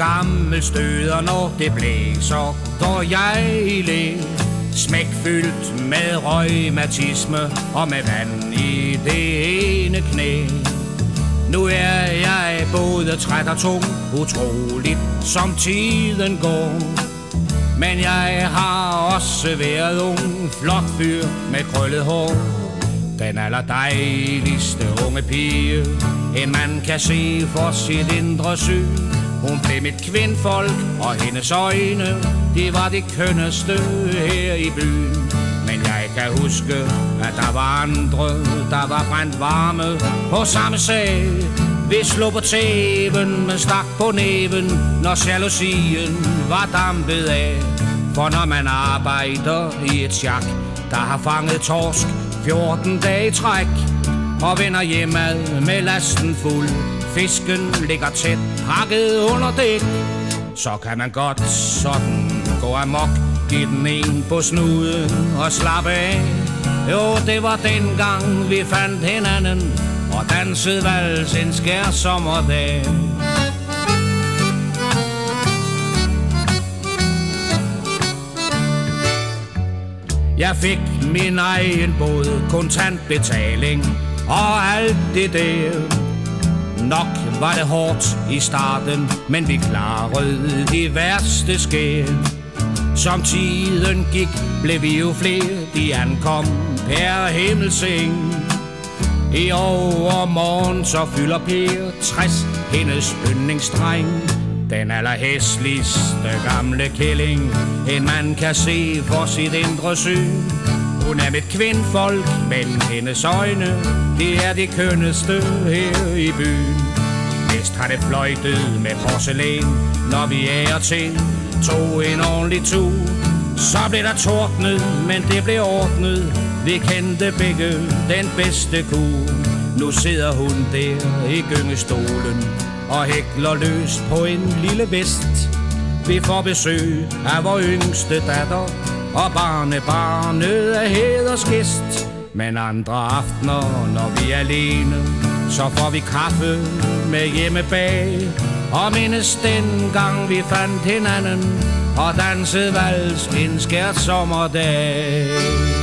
gammel støder, når det blæser, går jeg i læ. Smækfyldt med røgmatisme og med vand i det ene knæ. Nu er jeg både træt og tung, utroligt som tiden går. Men jeg har også været ung, flot fyr med krøllet hår. Den allerdejligste unge pige, en mand kan se for sit indre syn. Hun blev mit kvindfolk, og hendes øjne, det var det kønneste her i byen. Men jeg kan huske, at der var andre, der var brændt varme på samme sag. Vi slog på tæven, men stak på næven, når jalousien var dampet af. For når man arbejder i et sjak, der har fanget torsk 14 dage i træk, og vender hjemad med lasten fuld, fisken ligger tæt pakket under dæk, så kan man godt sådan gå amok, Giv den en på snuden og slappe af. Jo, det var dengang vi fandt hinanden, og dansede vals en skær sommerdag. Jeg fik min egen båd, kontant betaling og alt det der. Nok var det hårdt i starten, men vi klarede det værste skær. Som tiden gik, blev vi jo flere, de ankom per himmelseng. I overmorgen så fylder Per 60 hendes yndlingsdreng. Den allerhæsligste gamle kælling En man kan se for sit indre syn hun er mit kvindfolk, men hendes øjne Det er det kønneste her i byen. Vist har det fløjtet med porcelæn Når vi er til. Tog en ordentlig tur Så blev der tordnet, men det blev ordnet. Vi kendte begge den bedste kur. Nu sidder hun der i gyngestolen og hækler løs på en lille vest. Vi får besøg af vores yngste datter, og barnebarnet er hedersgæst. Men andre aftener, når vi er alene, så får vi kaffe med hjemme bag. Og mindes den gang vi fandt hinanden, og dansede vals en skært sommerdag.